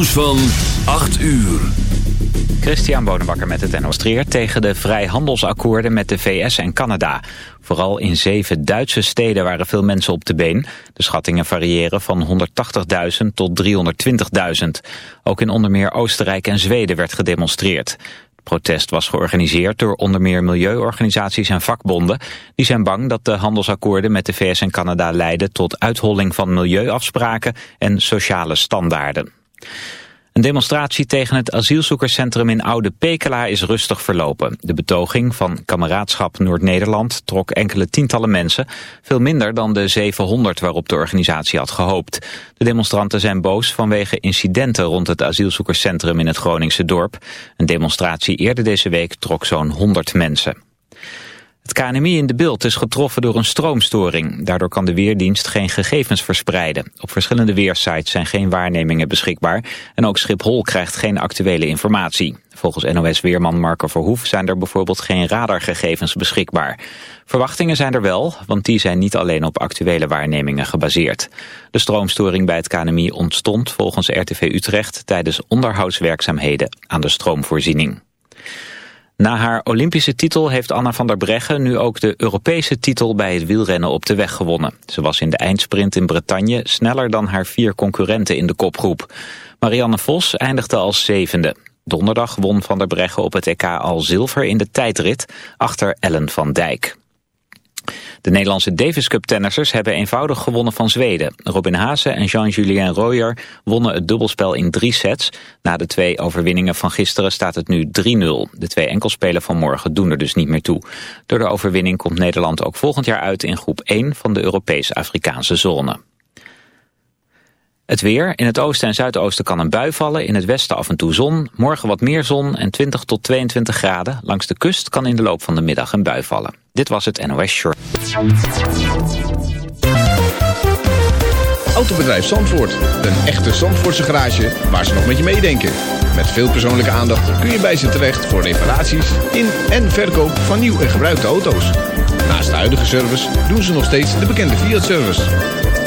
Nieuws van 8 uur. Christian Bonenbakker met het demonstreert tegen de vrijhandelsakkoorden met de VS en Canada. Vooral in zeven Duitse steden waren veel mensen op de been. De schattingen variëren van 180.000 tot 320.000. Ook in onder meer Oostenrijk en Zweden werd gedemonstreerd. Het protest was georganiseerd door onder meer milieuorganisaties en vakbonden. Die zijn bang dat de handelsakkoorden met de VS en Canada leiden tot uitholling van milieuafspraken en sociale standaarden. Een demonstratie tegen het asielzoekerscentrum in Oude Pekela is rustig verlopen. De betoging van Kameraadschap Noord-Nederland trok enkele tientallen mensen. Veel minder dan de 700 waarop de organisatie had gehoopt. De demonstranten zijn boos vanwege incidenten rond het asielzoekerscentrum in het Groningse dorp. Een demonstratie eerder deze week trok zo'n 100 mensen. Het KNMI in de beeld is getroffen door een stroomstoring. Daardoor kan de Weerdienst geen gegevens verspreiden. Op verschillende weersites zijn geen waarnemingen beschikbaar. En ook Schiphol krijgt geen actuele informatie. Volgens NOS-weerman Marco Verhoef zijn er bijvoorbeeld geen radargegevens beschikbaar. Verwachtingen zijn er wel, want die zijn niet alleen op actuele waarnemingen gebaseerd. De stroomstoring bij het KNMI ontstond volgens RTV Utrecht tijdens onderhoudswerkzaamheden aan de stroomvoorziening. Na haar Olympische titel heeft Anna van der Breggen nu ook de Europese titel bij het wielrennen op de weg gewonnen. Ze was in de eindsprint in Bretagne sneller dan haar vier concurrenten in de kopgroep. Marianne Vos eindigde als zevende. Donderdag won van der Breggen op het EK al zilver in de tijdrit achter Ellen van Dijk. De Nederlandse Davis Cup tennissers hebben eenvoudig gewonnen van Zweden. Robin Haase en Jean-Julien Royer wonnen het dubbelspel in drie sets. Na de twee overwinningen van gisteren staat het nu 3-0. De twee enkelspelen van morgen doen er dus niet meer toe. Door de overwinning komt Nederland ook volgend jaar uit in groep 1 van de Europees-Afrikaanse zone. Het weer. In het oosten en zuidoosten kan een bui vallen. In het westen af en toe zon. Morgen wat meer zon en 20 tot 22 graden. Langs de kust kan in de loop van de middag een bui vallen. Dit was het NOS Short. Autobedrijf Zandvoort. Een echte Zandvoortse garage waar ze nog met je meedenken. Met veel persoonlijke aandacht kun je bij ze terecht voor reparaties in en verkoop van nieuw en gebruikte auto's. Naast de huidige service doen ze nog steeds de bekende Fiat-service.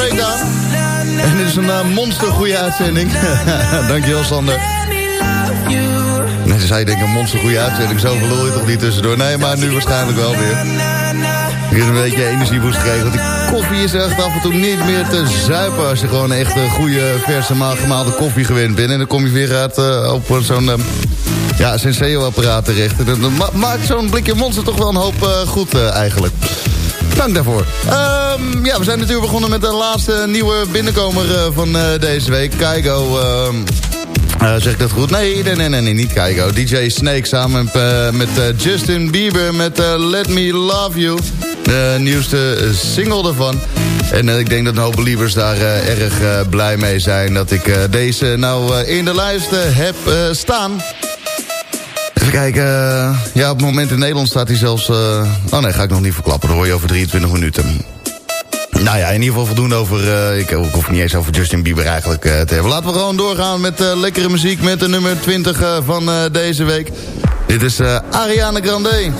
En dit is een uh, monster goede uitzending. Dankjewel Sander. Mensen zei denk een monster goede uitzending. Zo verloor je toch niet tussendoor. Nee, maar nu waarschijnlijk wel weer. Ik heb een beetje energieboost gekregen. Want die koffie is echt af en toe niet meer te zuipen. Als je gewoon echt een goede verse gemaalde koffie gewend bent. En dan kom je weer uit, uh, op zo'n... Uh, ja, Senseo-apparaat terecht. Dan maakt zo'n blikje monster toch wel een hoop goed eigenlijk. Dank daarvoor. Um, ja, we zijn natuurlijk begonnen met de laatste nieuwe binnenkomer uh, van deze week. Kaigo... Ehm, zeg ik dat goed? Nee, nee, nee, nee, niet Kaigo. DJ Snake samen met, met Justin Bieber met Let Me Love You. De nieuwste single daarvan. En ik denk dat een hoop believers daar erg blij mee zijn... dat ik deze nou in de lijst heb staan... Kijken. ja, op het moment in Nederland staat hij zelfs... Uh, oh nee, ga ik nog niet verklappen. Dan hoor je over 23 minuten. Nou ja, in ieder geval voldoende over... Uh, ik, hoef niet eens over Justin Bieber eigenlijk te hebben. Laten we gewoon doorgaan met lekkere muziek... met de nummer 20 van deze week. Dit is Ariana Grande.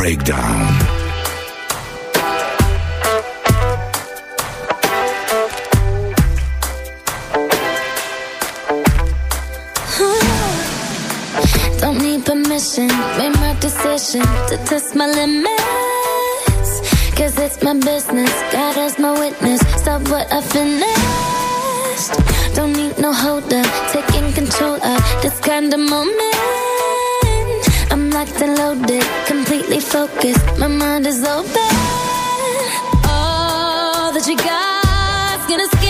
breakdown. Don't need permission, made my decision to test my limits. Cause it's my business, God is my witness. Stop what I finished. Don't need no holder, taking control of this kind of moment. Locked and loaded, completely focused. My mind is open. All that you got's gonna scare.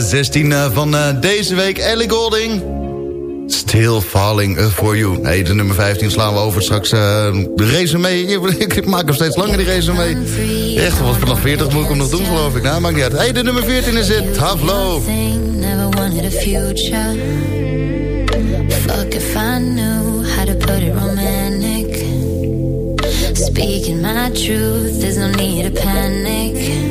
16 eh, van eh, deze week. Ellie Golding. Still Falling For You. Nee, de nummer 15 slaan we over straks. Eh, de race mee. ik maak hem steeds langer, die race mee. Echt, wat vanaf 40 moet ik hem nog doen, geloof ik. Nou, maakt niet uit. hey, de nummer 14 is het. Havlo. Fuck I how to put it romantic Speaking my truth, there's no need to panic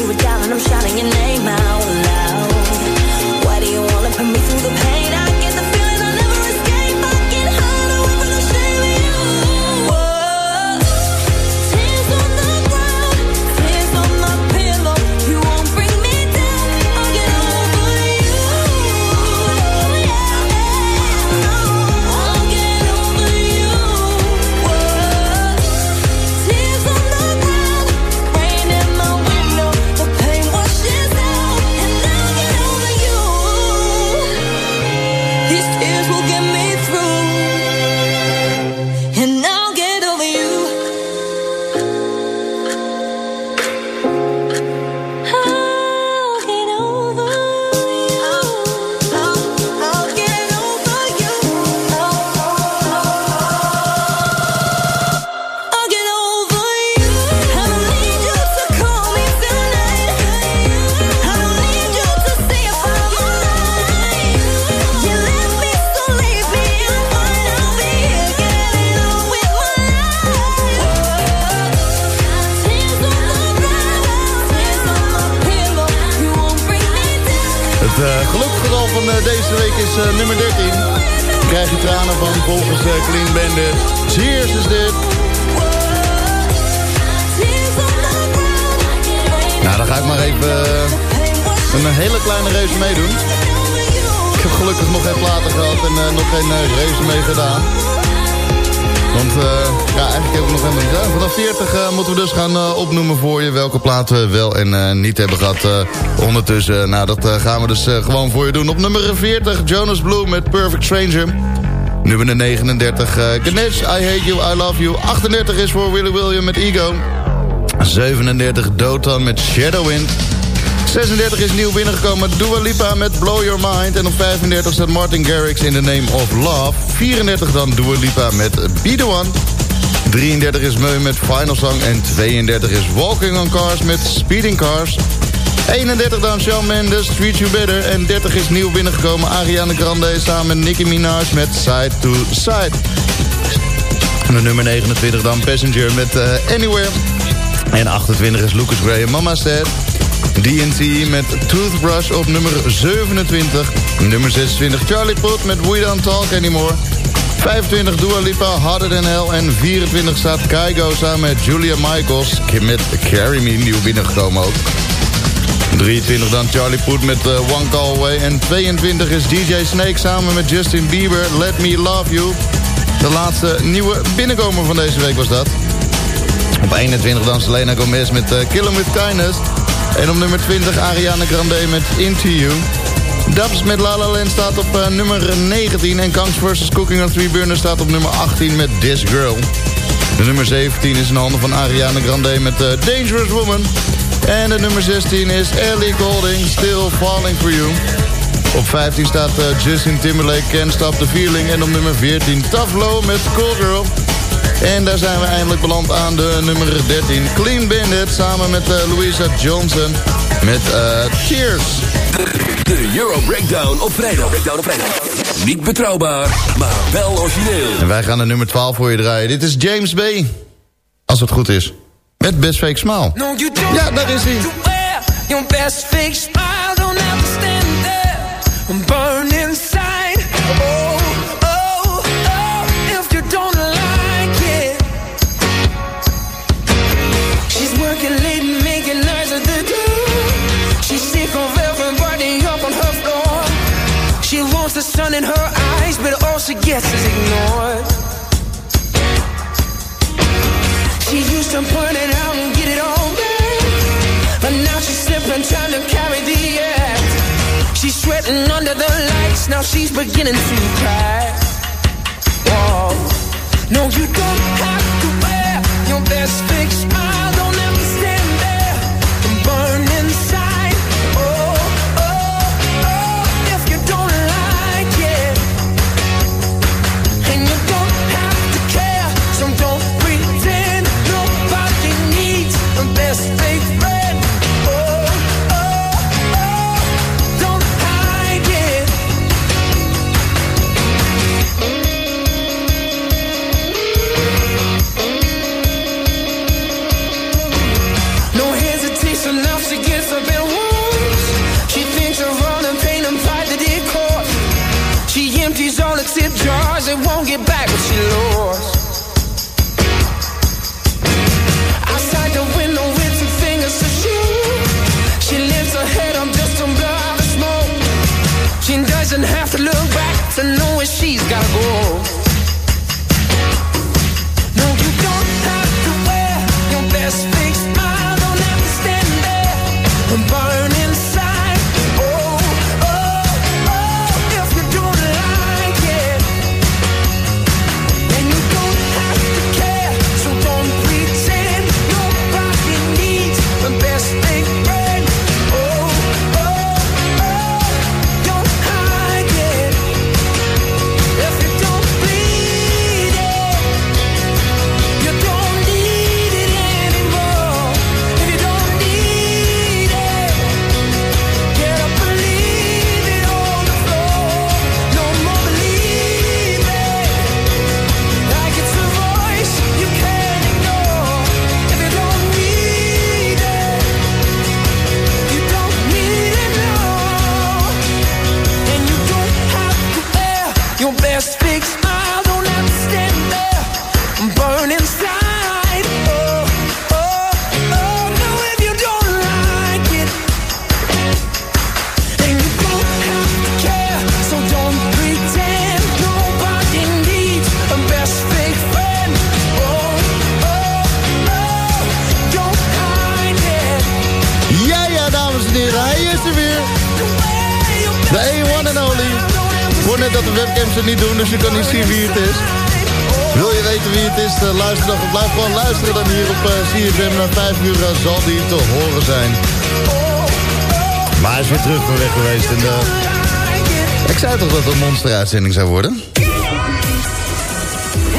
Remains fills me with doubt, and I'm shouting your name out niet hebben gehad eh, ondertussen. Nou, dat eh, gaan we dus eh, gewoon voor je doen. Op nummer 40 Jonas Blue met Perfect Stranger. Nummer 39 eh Ganesh, I Hate You, I Love You. 38 is voor Willy William met Ego. 37 Dotan met Shadowwind. 36 is nieuw binnengekomen Dua Lipa met Blow Your Mind. En op 35 staat Martin Garrix in The Name of Love. 34 dan Dua Lipa met Be The One. 33 is Meu met Final Song. En 32 is Walking on Cars met Speeding Cars. 31 dan Shawn Mendes, Treat You Better. En 30 is nieuw binnengekomen Ariana Grande samen met Nicki Minaj met Side to Side. Nummer 29 dan Passenger met eh, Anywhere. En 28 is Lucas Graham, Mama Said. DNC met Toothbrush op nummer 27. Nummer 26 Charlie Puth met We Don't Talk Anymore. 25 Dua Lipa, Harder Than Hell. En 24 staat Kygo samen met Julia Michaels. Met Carry Me nieuw binnengekomen ook. 23 dan Charlie Puth met eh, One Call Away. En 22 is DJ Snake samen met Justin Bieber. Let Me Love You. De laatste nieuwe binnenkomer van deze week was dat. Op 21 dan Selena Gomez met uh, Kill 'Em With Kindness. En op nummer 20 Ariana Grande met Into You. Dubs met La La Land staat op uh, nummer 19. En Kangs vs. Cooking on Three Burners staat op nummer 18 met This Girl. De nummer 17 is in handen van Ariana Grande met uh, Dangerous Woman. En de nummer 16 is Ellie Golding, Still Falling For You. Op 15 staat uh, Justin Timberlake, Can't Stop The Feeling. En op nummer 14 Tough Low met Cool Girl. En daar zijn we eindelijk beland aan de nummer 13. Clean Bandit samen met Louisa Johnson met Cheers. De Euro Breakdown op vrijdag. Breakdown op vrijdag. Niet betrouwbaar, maar wel origineel. En wij gaan de nummer 12 voor je draaien. Dit is James Bay. Als het goed is. Met Best Fake Smile. No, you don't Ja, daar is hij. your best fake smile. Don't ever stand there and burn gets is ignored. She used to put it out and get it all back. But now she's slipping, trying to carry the act. She's sweating under the lights, now she's beginning to crack. Whoa. No, you don't have to wear your best fake smile. Don't ever monsteruitzending zou worden?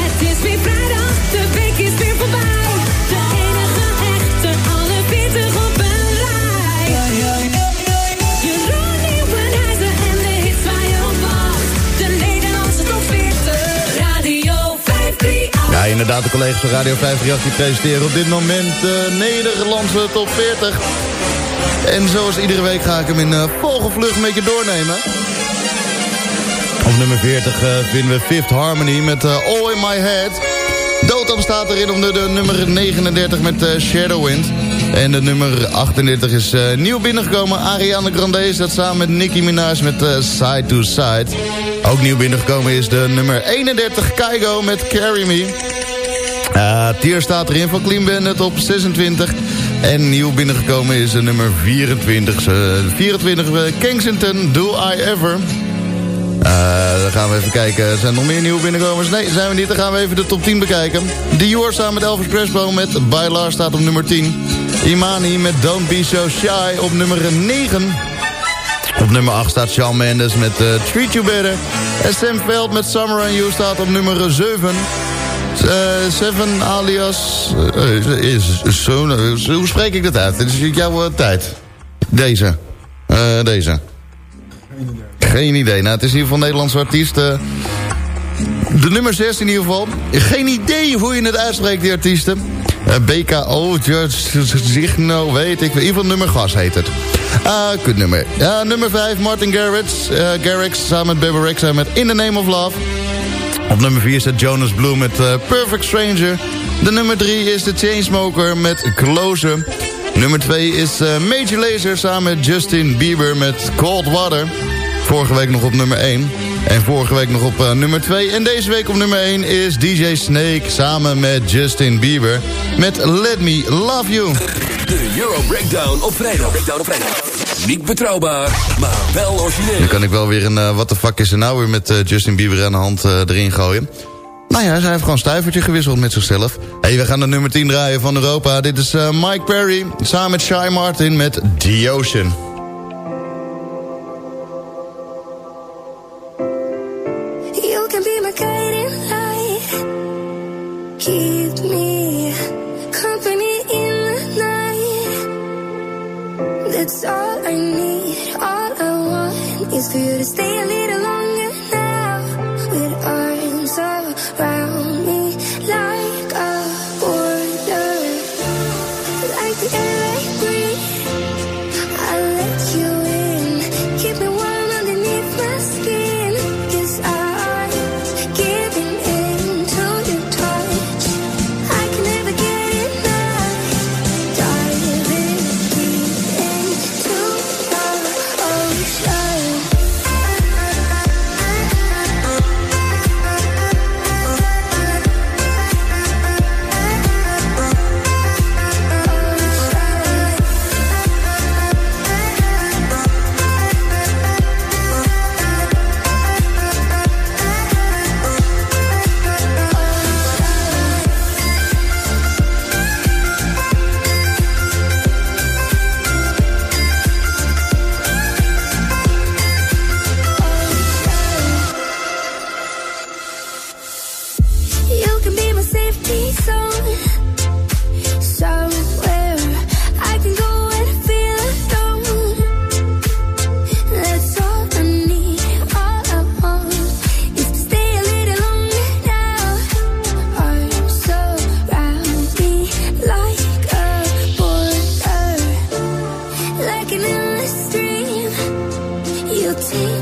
Het is weer vrijdag, de week is weer voorbij. De enige echte, alle 40 op een rij. Jeroen Nieuwenhuizen en de hits waar je op wacht. De Nederlandse top 40, Radio 538. Ja, inderdaad, de collega's van Radio 538 die presenteren op dit moment de Nederlandse top 40. En zoals iedere week ga ik hem in uh, vogelvlucht met je doornemen. Nummer 40 eh, vinden we Fifth Harmony met eh, All In My Head. Dotam staat erin om de, nummer 39 met eh, Shadowwind. En de nummer 38 is nieuw binnengekomen. Ariana Grande dat samen met Nicki Minaj met Side to Side. Ook nieuw binnengekomen is de nummer 31 Kaigo met Carry Me. Uh, Tier staat erin van Clean Bandit op 26. En nieuw binnengekomen is de nummer 24. eh, 24 eh, Kensington, Do I Ever. Eh, dan gaan we even kijken. Zijn er nog meer nieuwe binnenkomers? Nee, zijn we niet. Dan gaan we even de top 10 bekijken. Dior samen met Elvis Presley met Bailar staat op nummer 10. Imani met Don't Be So Shy op nummer 9. Op nummer 8 staat Shawn Mendes met eh, Treat You Better. En Sam Veld met Summer and You staat op nummer 7. Eh, Seven alias... is, hoe spreek ik dat uit? Dit is jouw tijd. Deze. Deze. Geen idee. Nou, het is in ieder geval Nederlandse artiest. eh. de nummer 6 in ieder geval. Geen idee hoe je het uitspreekt, die artiesten. Eh, BKO, Zigno, weet ik. In ieder geval nummer gas heet het. Ah, kut nummer. Ja, nummer 5, Martin Garrix. eh Garrix samen met Bebe Rexha met In the Name of Love. Op nummer 4 staat Jonas Blue met Perfect Stranger. De nummer 3 is The Chainsmoker met Closer. Nummer 2 is Major Lazer samen met Justin Bieber met Cold Water. Vorige week nog op nummer 1. En vorige week nog op eh, nummer 2. En deze week op nummer 1 is DJ Snake samen met Justin Bieber. Met Let Me Love You. De Euro Breakdown op vrijdag. Breakdown op vrijdag. Niet betrouwbaar, maar wel origineel. Dan kan ik wel weer een uh, what the fuck is er nou weer met uh, Justin Bieber aan de hand erin gooien. Nou ja, hij heeft gewoon een stuivertje gewisseld met zichzelf. hey, we gaan de nummer 10 draaien van Europa. Dit is Mike Perry samen met Shy Martin met The Ocean. For you to stay You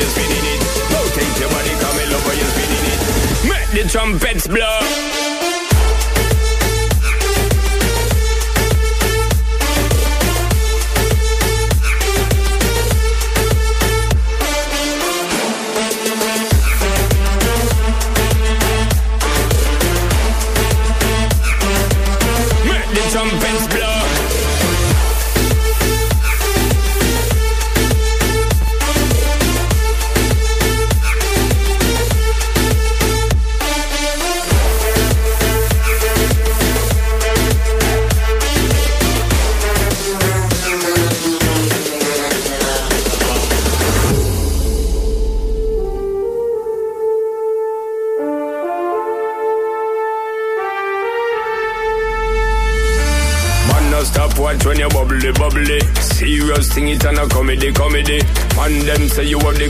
you're spinning it. Rotate your body, come in over, you're spinning it. Make the trumpets blow say you have the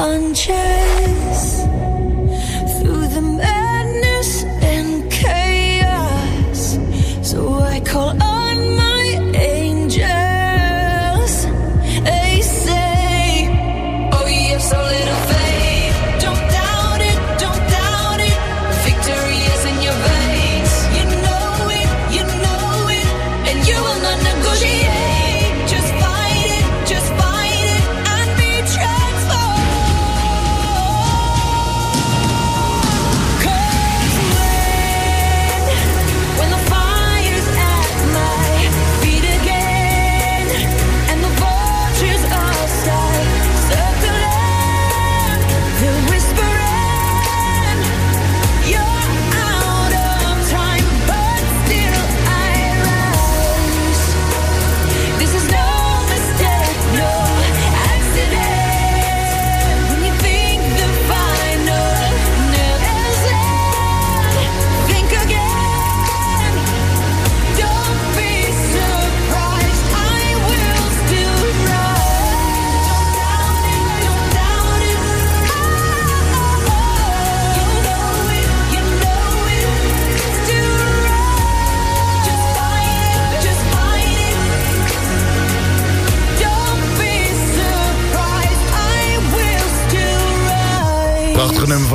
万千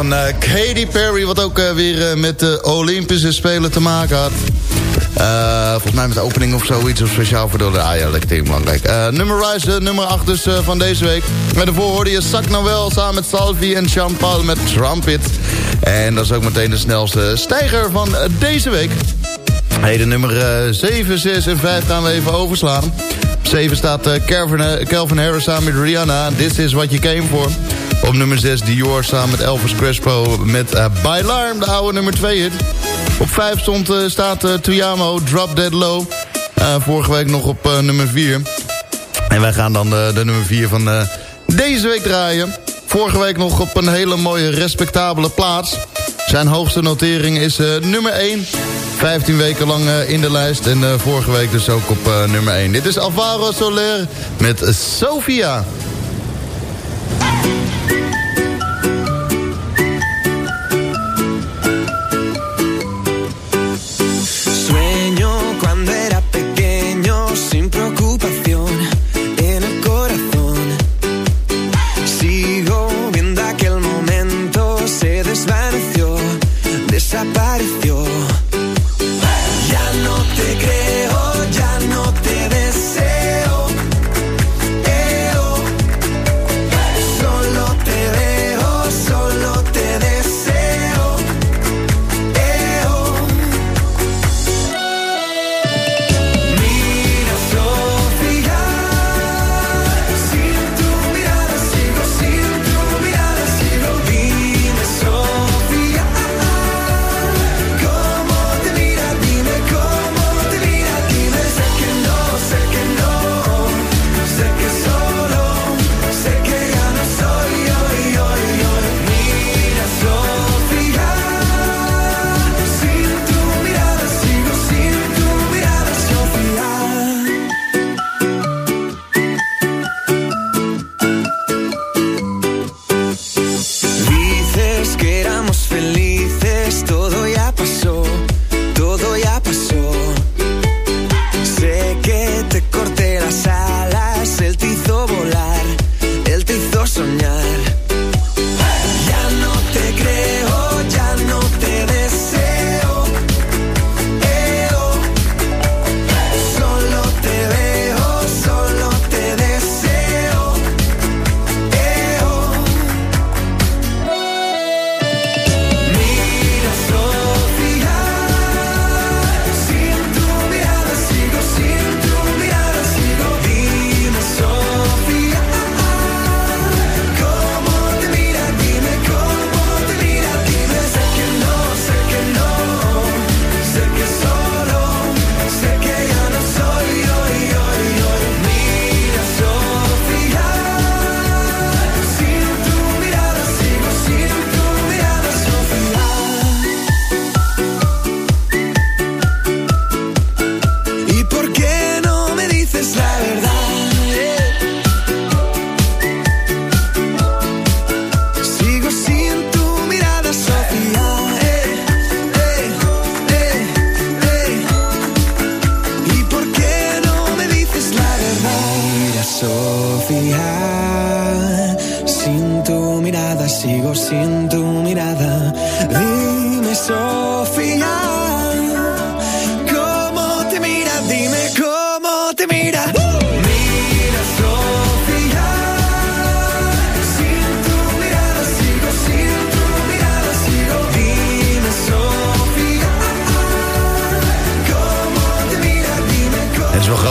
van eh, Katy Perry... wat ook eh, weer eh, met de Olympische Spelen te maken had. volgens mij met de opening of zoiets, of speciaal voor de... Ah ja, lekker ding, belangrijk. nummer Rise, nummer 8 dus van deze week. Met ervoor hoorde je Zak Noël samen met Salvi en Jean-Paul met Trumpet. En dat is ook meteen de snelste stijger van deze week. Hey, de nummer eh, 7, 6 en 5 gaan we even overslaan. Op 7 staat eh, Calvin, eh, Calvin Harris samen met Rihanna. This is what you came for. Op nummer 6 Dior samen met Elvis Crespo met uh, Bailar, de oude nummer 2 hit. Op 5 stond, eh, staat uh, Tuyamo, Drop Dead Low. Uh, vorige week nog op uh, nummer 4. En wij gaan dan de, de nummer 4 van uh, deze week draaien. Vorige week nog op een hele mooie, respectabele plaats. Zijn hoogste notering is uh, nummer 1. 15 weken lang uh, in de lijst. En uh, vorige week dus ook op uh, nummer 1. Dit is Alvaro Soler met Sofia.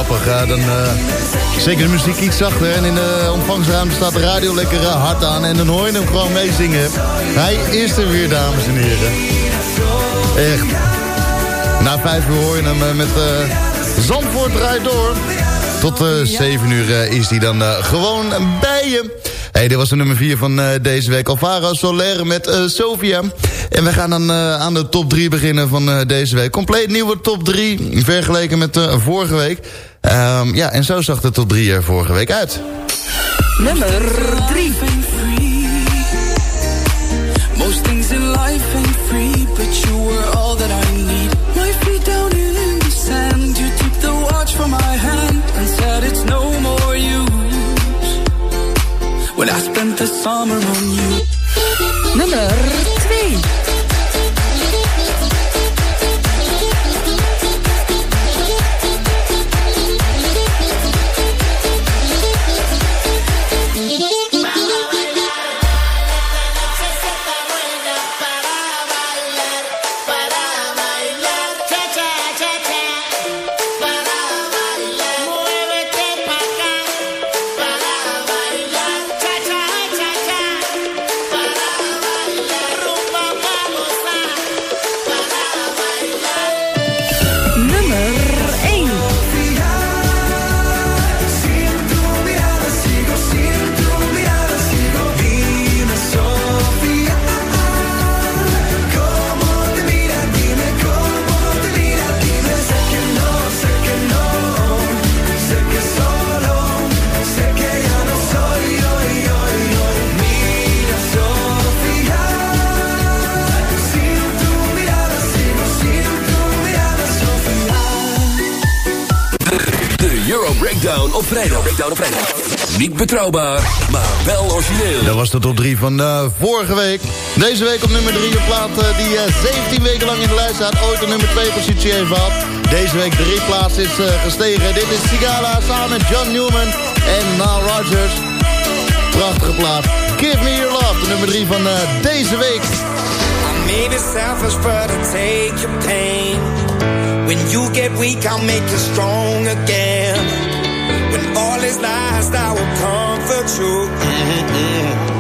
Grappig, eh, dan... eh, zeker de muziek iets zachter en in de ontvangstruimte staat de radio lekker eh, hard aan... en dan hoor je hem gewoon meezingen. Hij is er weer, dames en heren. Echt. Na vijf uur hoor je hem eh, met Zandvoort draait door. Tot eh 7 uur is hij dan gewoon bij je. Hey, dit was de nummer 4 van deze week. Alvaro Soler met Sofia. En we gaan dan aan de top 3 beginnen van deze week. Compleet nieuwe top 3, vergeleken met vorige week. Ehm, ja, en zo zag de top 3 er vorige week uit. Nummer 3. Most things in life ain't free, but you were all that I need. My feet down in the sand, you took the watch from my hand and said it's no more use. When I spent the summer on you. Nummer 2. Breakdown op vrijdag. Breakdown op vrijdag. Niet betrouwbaar, maar wel origineel. Dat was de top 3 van eh, vorige week. Deze week op nummer 3 een plaat eh, die eh, 17 weken lang in de lijst staat. Ooit de nummer 2 positie heeft gehad. Deze week drie plaatsen is eh, gestegen. Dit is Sigala samen met John Newman en Nile Rodgers. Prachtige plaat. Give Me Your Love, de nummer 3 van eh, deze week. I may be selfish, but I take your pain. When you get weak, I'll make you strong again. When all is lost, I will comfort you. Mm-mm. So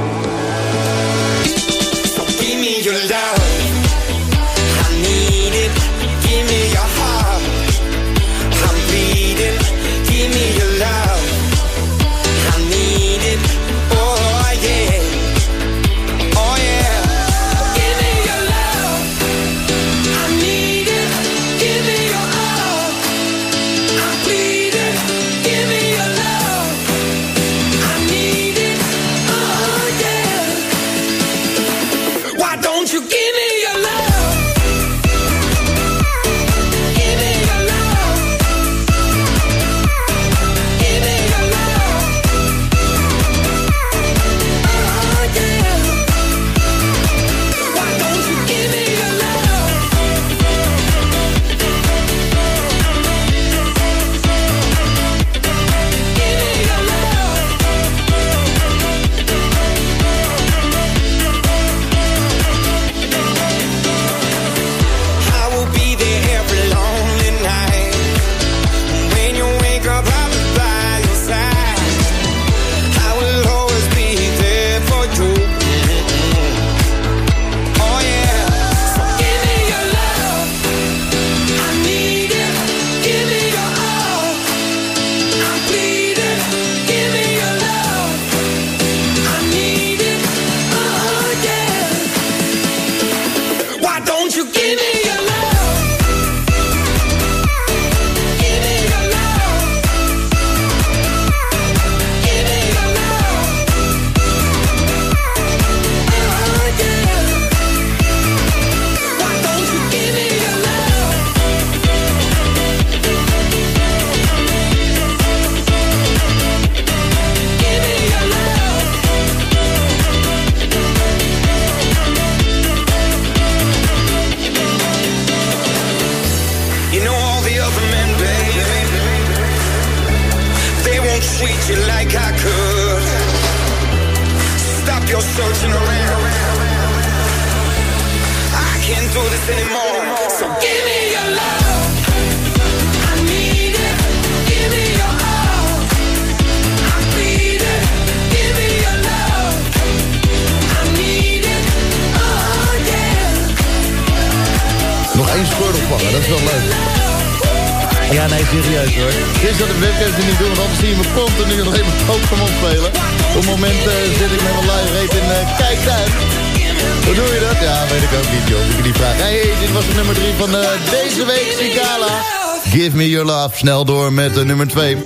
Snel door met de nummer 2.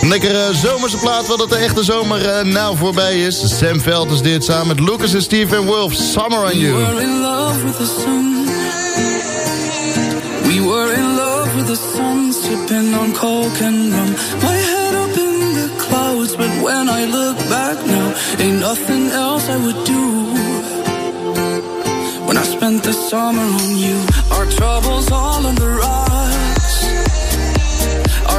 Een lekkere zomerse plaat, wat het de echte zomer eh, nou voorbij is. Sam Veld is dit samen met Lucas en Steve Wolf. Summer on you. were in love with the sun. We were in love with the sun, sipping on coke and rum. My head up in the clouds, but when I look back now, ain't nothing else I would do. When I spent the summer on you, our troubles all on the rocks.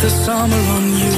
The summer on you.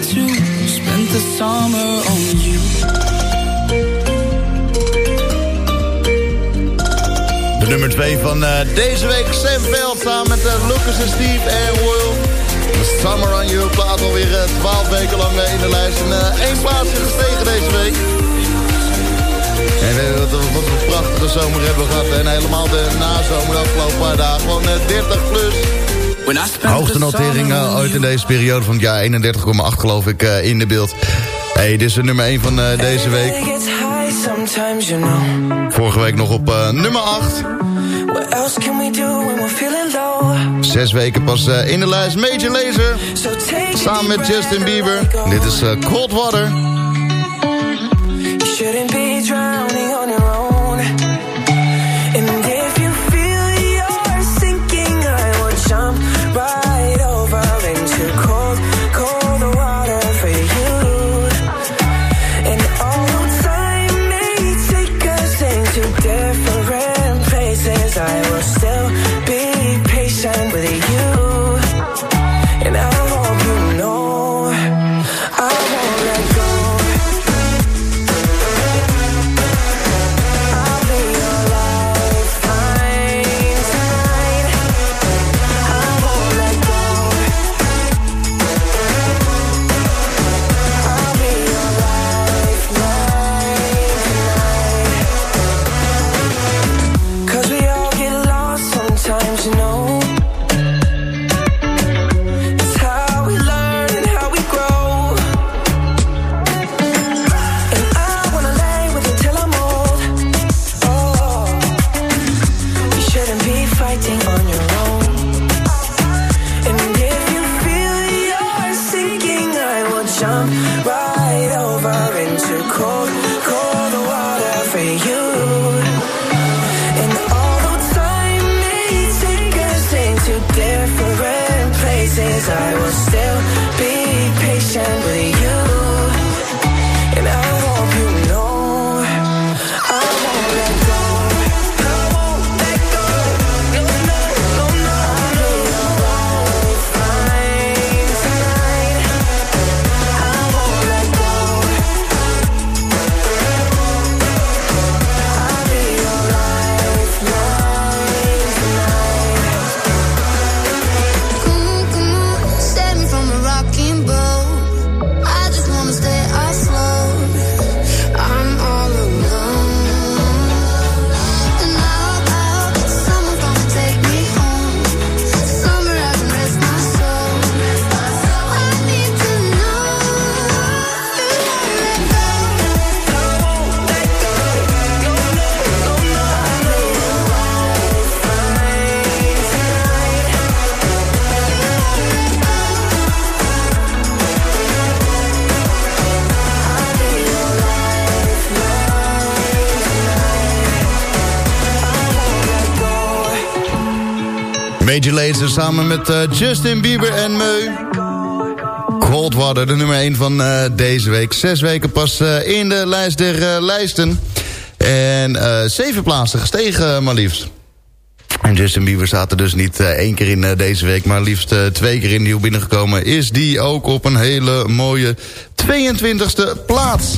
spend the summer on you. De nummer 2 van eh, deze week, Sam Veld, samen met eh, Lucas en Steve en Will. The Summer on You plaat alweer eh, 12 weken lang in de lijst. En één plaatsje gestegen deze week. En wat, wat een prachtige zomer hebben gehad. En helemaal de nazomer de afgelopen paar dagen. Gewoon eh, 30 plus. Hoogste notering ooit in deze periode van het jaar. 31,8 geloof ik eh, in de beeld. hey, dit is de nummer 1 van eh, deze week. Vorige week nog op eh, nummer 8. What else can we do when we're feeling low? Zes weken pas in de lijst. Major Lazer. A Samen met Justin Bieber. Dit is Cold Water. Samen met eh, Justin Bieber en Meu. Cold Water, de nummer 1 van eh, deze week. Zes weken pas eh, in de lijst der lijsten. En zeven plaatsen gestegen maar liefst. En Justin Bieber staat er dus niet één keer in deze week... maar liefst twee keer in nieuw binnengekomen. Is die ook op een hele mooie 22e plaats.